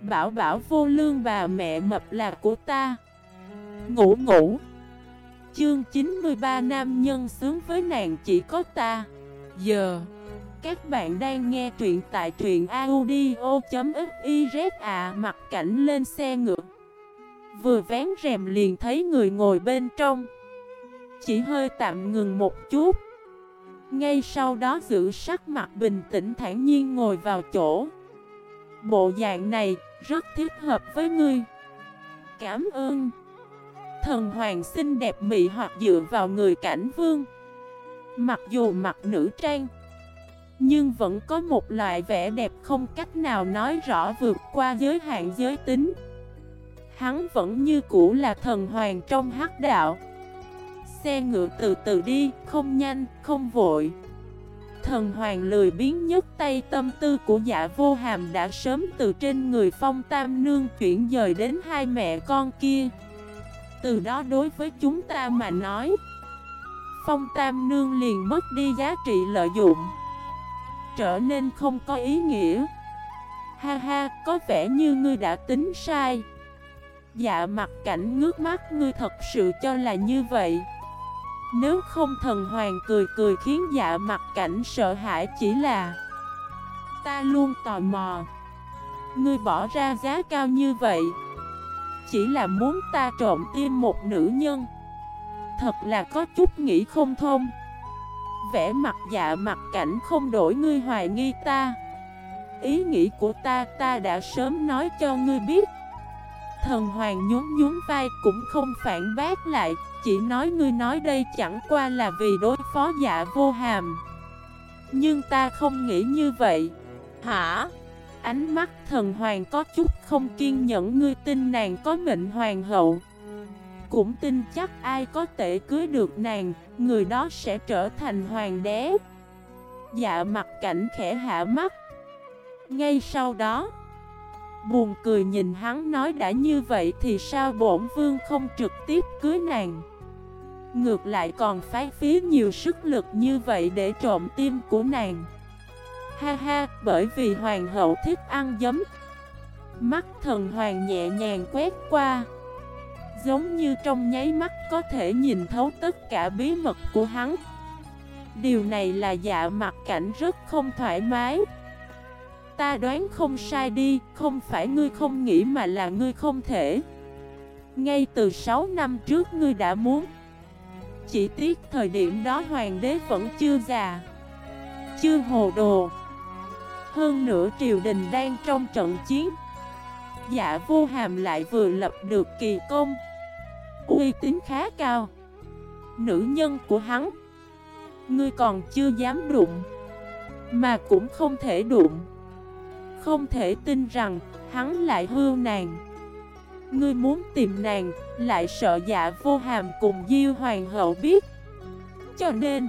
Bảo bảo vô lương bà mẹ mập là của ta. Ngủ ngủ. Chương 93 nam nhân sướng với nàng chỉ có ta. Giờ, Các bạn đang nghe truyện tại truyện audio.xyz à Mặt cảnh lên xe ngựa. Vừa vén rèm liền thấy người ngồi bên trong. Chỉ hơi tạm ngừng một chút. Ngay sau đó giữ sắc mặt bình tĩnh thản nhiên ngồi vào chỗ. Bộ dạng này rất thích hợp với ngươi. Cảm ơn. Thần hoàng xinh đẹp mị hoặc dựa vào người cảnh vương. Mặc dù mặc nữ trang Nhưng vẫn có một loại vẻ đẹp không cách nào nói rõ vượt qua giới hạn giới tính. Hắn vẫn như cũ là thần hoàng trong hắc đạo. Xe ngựa từ từ đi, không nhanh, không vội. Thần hoàng lười biến nhất tay tâm tư của dạ vô hàm đã sớm từ trên người phong tam nương chuyển dời đến hai mẹ con kia. Từ đó đối với chúng ta mà nói Phong tam nương liền mất đi giá trị lợi dụng Trở nên không có ý nghĩa. Ha ha, có vẻ như ngươi đã tính sai. Dạ mặt cảnh ngước mắt ngươi thật sự cho là như vậy. Nếu không thần hoàng cười cười khiến dạ mặt cảnh sợ hãi chỉ là, Ta luôn tò mò, Ngươi bỏ ra giá cao như vậy, Chỉ là muốn ta trộm tim một nữ nhân, Thật là có chút nghĩ không thông. Vẽ mặt dạ mặt cảnh không đổi ngươi hoài nghi ta. Ý nghĩ của ta ta đã sớm nói cho ngươi biết. Thần hoàng nhún nhún vai cũng không phản bác lại. Chỉ nói ngươi nói đây chẳng qua là vì đối phó dạ vô hàm. Nhưng ta không nghĩ như vậy. Hả? Ánh mắt thần hoàng có chút không kiên nhẫn, ngươi tin nàng có mệnh hoàng hậu? Cũng tin chắc ai có thể cưới được nàng, Người đó sẽ trở thành hoàng đế. Dạ mặt cảnh khẽ hạ mắt. Ngay sau đó, Buồn cười nhìn hắn nói đã như vậy thì sao bổn vương không trực tiếp cưới nàng? Ngược lại còn phái phí nhiều sức lực như vậy để trộm tim của nàng. Ha ha, bởi vì hoàng hậu thích ăn giấm. Mắt thần hoàng nhẹ nhàng quét qua. Giống như trong nháy mắt có thể nhìn thấu tất cả bí mật của hắn. Điều này là dạ mặt cảnh rất không thoải mái. Ta đoán không sai đi, không phải ngươi không nghĩ mà là ngươi không thể. Ngay từ 6 năm trước ngươi đã muốn chỉ tiếc thời điểm đó hoàng đế vẫn chưa già, Chưa hồ đồ. Hơn nữa triều đình đang trong trận chiến. Dạ vô hàm lại vừa lập được kỳ công. Uy tín khá cao. Nữ nhân của hắn, Ngươi còn chưa dám đụng, Mà cũng không thể đụng. Không thể tin rằng hắn lại hưu nàng. Ngươi muốn tìm nàng Lại sợ dạ vô hàm cùng Diêu Hoàng hậu biết. Cho nên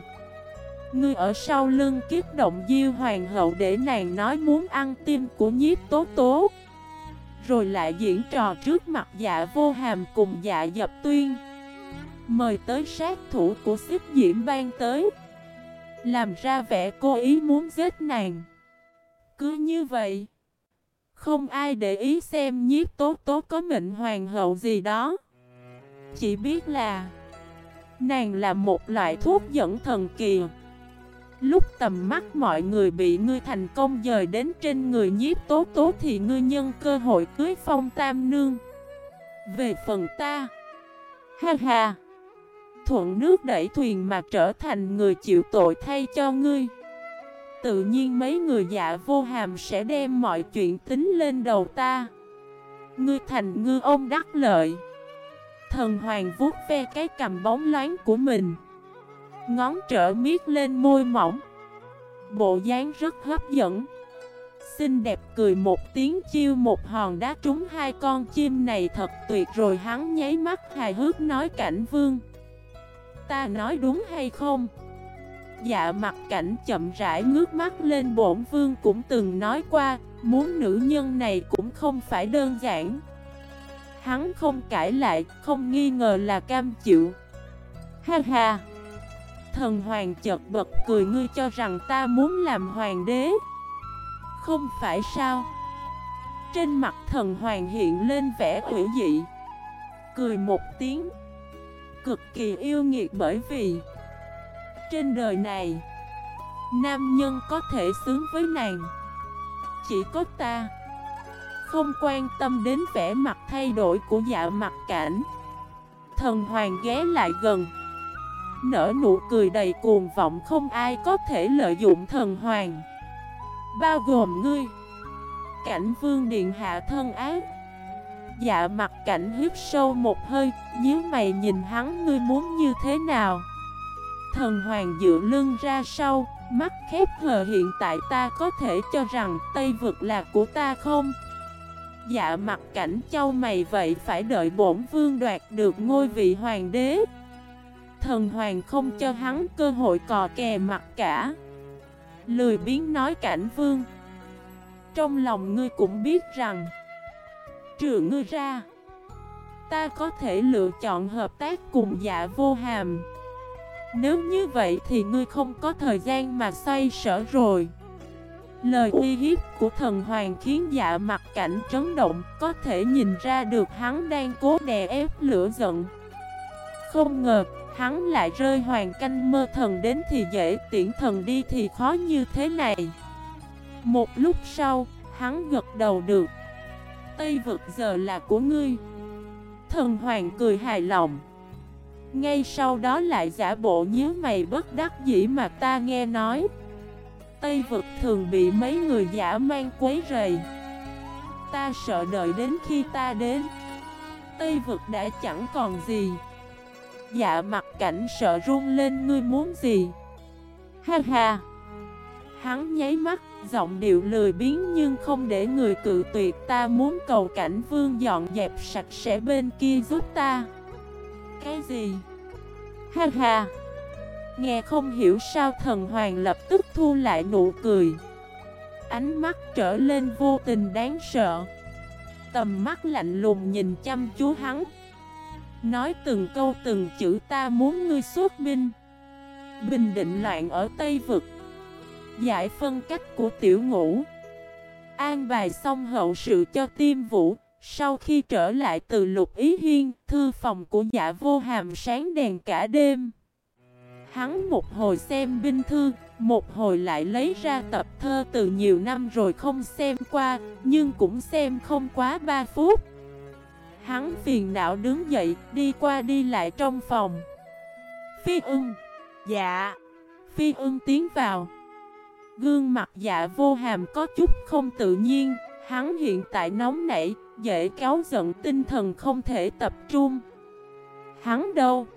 Ngươi ở sau lưng kiếp động Diêu Hoàng hậu để nàng nói muốn ăn tim của nhiếp tố tố. Rồi lại diễn trò trước mặt dạ vô hàm cùng dạ dập tuyên. Mời tới sát thủ của xích diễm ban tới. Làm ra vẻ cố ý muốn giết nàng. Cứ như vậy, không ai để ý xem nhiếp tốt tốt có mệnh hoàng hậu gì đó. Chỉ biết là nàng là một loại thuốc dẫn thần kỳ. Lúc tầm mắt mọi người bị ngươi thành công dời đến trên người nhiếp tốt tốt thì ngươi nhân cơ hội cưới phong tam nương. Về phần ta, ha ha, thuận nước đẩy thuyền mà trở thành người chịu tội thay cho ngươi. Tự nhiên mấy người dạ vô hàm sẽ đem mọi chuyện tính lên đầu ta. Ngươi thành ngư ông đắc lợi. Thần hoàng vuốt ve cái cầm bóng loáng của mình. Ngón trở miết lên môi mỏng. Bộ dáng rất hấp dẫn. Xinh đẹp cười một tiếng chiêu một hòn đá trúng hai con chim này thật tuyệt rồi hắn nháy mắt hài hước nói cảnh vương. Ta nói đúng hay không? Dạ mặt cảnh chậm rãi ngước mắt lên bổn vương cũng từng nói qua Muốn nữ nhân này cũng không phải đơn giản. Hắn không cãi lại, không nghi ngờ là cam chịu. Ha ha! Thần hoàng chợt bật cười ngươi cho rằng ta muốn làm hoàng đế? Không phải sao? Trên mặt thần hoàng hiện lên vẻ ủy dị. Cười một tiếng. Cực kỳ yêu nghiệt bởi vì trên đời này. Nam nhân có thể sướng với nàng. Chỉ có ta Không quan tâm đến vẻ mặt thay đổi của dạ mặt cảnh. Thần hoàng ghé lại gần, Nở nụ cười đầy cuồng vọng không ai có thể lợi dụng thần hoàng. Bao gồm ngươi, Cảnh vương điện hạ thân ác. Dạ mặt cảnh hít sâu một hơi, nhíu mày nhìn hắn, ngươi muốn như thế nào? Thần hoàng dựa lưng ra sau, Mắt khép hờ hiện tại ta có thể cho rằng Tây vực là của ta không? Dạ mặt cảnh châu mày vậy phải đợi bổn vương đoạt được ngôi vị hoàng đế. Thần hoàng không cho hắn cơ hội cò kè mặt cả. Lười biến nói cảnh vương. Trong lòng ngươi cũng biết rằng, Trừ ngươi ra, Ta có thể lựa chọn hợp tác cùng dạ vô hàm. Nếu như vậy thì ngươi không có thời gian mà xoay sở rồi. Lời uy hiếp của thần hoàng khiến dạ mặt cảnh chấn động Có thể nhìn ra được hắn đang cố đè ép lửa giận. Không ngờ hắn lại rơi hoàng canh mơ thần đến thì dễ tiễn thần đi thì khó như thế này. Một lúc sau, hắn gật đầu được. Tây vực giờ là của ngươi. Thần hoàng cười hài lòng. Ngay sau đó lại giả bộ nhớ mày bất đắc dĩ mà ta nghe nói. Tây vực thường bị mấy người giả mang quấy rầy. Ta sợ đợi đến khi ta đến. Tây vực đã chẳng còn gì. Dạ mặt cảnh sợ run lên, ngươi muốn gì? Ha ha. Hắn nháy mắt, Giọng điệu lười biến nhưng không để người cự tuyệt. Ta muốn cầu cảnh vương dọn dẹp sạch sẽ bên kia giúp ta. Cái gì? Ha ha. Nghe không hiểu sao thần hoàng lập tức thu lại nụ cười. Ánh mắt trở lên vô tình đáng sợ. Tầm mắt lạnh lùng nhìn chăm chú hắn. Nói từng câu từng chữ ta muốn ngươi xuất binh. Bình định loạn ở Tây Vực. Giải phân cách của tiểu ngũ. An bài xong hậu sự cho tiêm vũ. Sau khi trở lại từ lục ý hiên, Thư phòng của dạ vô hàm sáng đèn cả đêm. Hắn một hồi xem binh thư, Một hồi lại lấy ra tập thơ từ nhiều năm rồi không xem qua, Nhưng cũng xem không quá 3 phút. Hắn phiền não đứng dậy, Đi qua đi lại trong phòng. Phi ưng. Dạ. Phi ưng tiến vào. Gương mặt dạ vô hàm có chút không tự nhiên, Hắn hiện tại nóng nảy Dễ kéo giận, tinh thần không thể tập trung. Hắn đâu?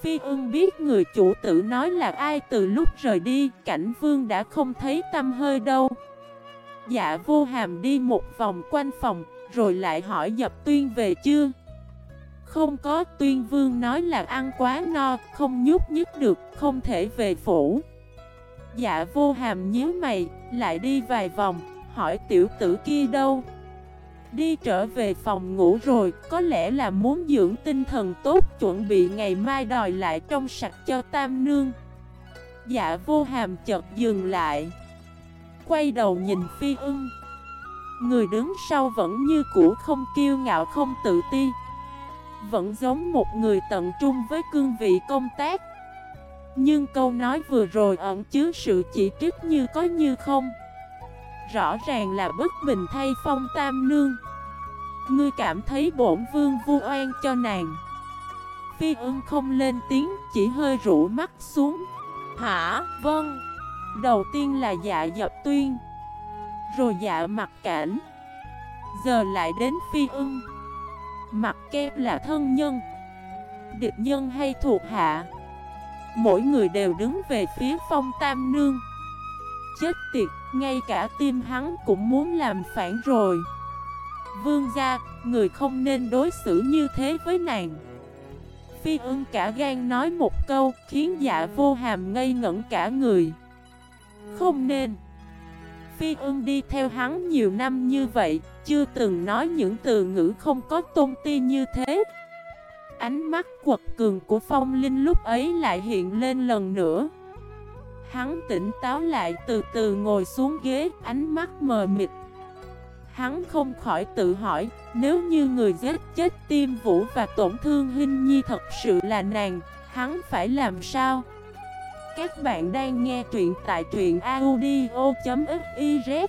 Phi ưng biết người chủ tử nói là ai từ lúc rời đi, Cảnh vương đã không thấy tâm hơi đâu. Dạ vô hàm đi một vòng quanh phòng, Rồi lại hỏi dập tuyên về chưa? Không có, tuyên vương nói là ăn quá no, Không nhúc nhích được, Không thể về phủ. Dạ vô hàm nhíu mày, Lại đi vài vòng, Hỏi tiểu tử kia đâu? Đi trở về phòng ngủ rồi, Có lẽ là muốn dưỡng tinh thần tốt, Chuẩn bị ngày mai đòi lại trong sạch cho tam nương. Dạ vô hàm chợt dừng lại. Quay đầu nhìn phi ưng. Người đứng sau vẫn như cũ không kiêu ngạo, không tự ti. Vẫn giống một người tận trung với cương vị công tác. Nhưng câu nói vừa rồi ẩn chứa sự chỉ trích như có như không. Rõ ràng là bất bình thay phong tam nương. Ngươi cảm thấy bổn vương vu oan cho nàng. Phi ưng không lên tiếng, Chỉ hơi rũ mắt xuống. Hả? Vâng. Đầu tiên là dạ dập tuyên. Rồi dạ mặt cảnh. Giờ lại đến phi ưng. Mặt kép là thân nhân. Địch nhân hay thuộc hạ. Mỗi người đều đứng về phía phong tam nương. Chết tiệt, ngay cả tim hắn cũng muốn làm phản rồi. Vương gia, người không nên đối xử như thế với nàng. Phi ưng cả gan nói một câu Khiến dạ vô hàm ngây ngẩn cả người. Không nên. Phi ưng đi theo hắn nhiều năm như vậy Chưa từng nói những từ ngữ không có tôn ti như thế. Ánh mắt quật cường của phong linh lúc ấy lại hiện lên lần nữa. Hắn tỉnh táo lại từ từ ngồi xuống ghế Ánh mắt mờ mịt Hắn không khỏi tự hỏi, nếu như người giết chết Tiêm Vũ và tổn thương Hinh Nhi thật sự là nàng, hắn phải làm sao? Các bạn đang nghe truyện tại truyện audio.fif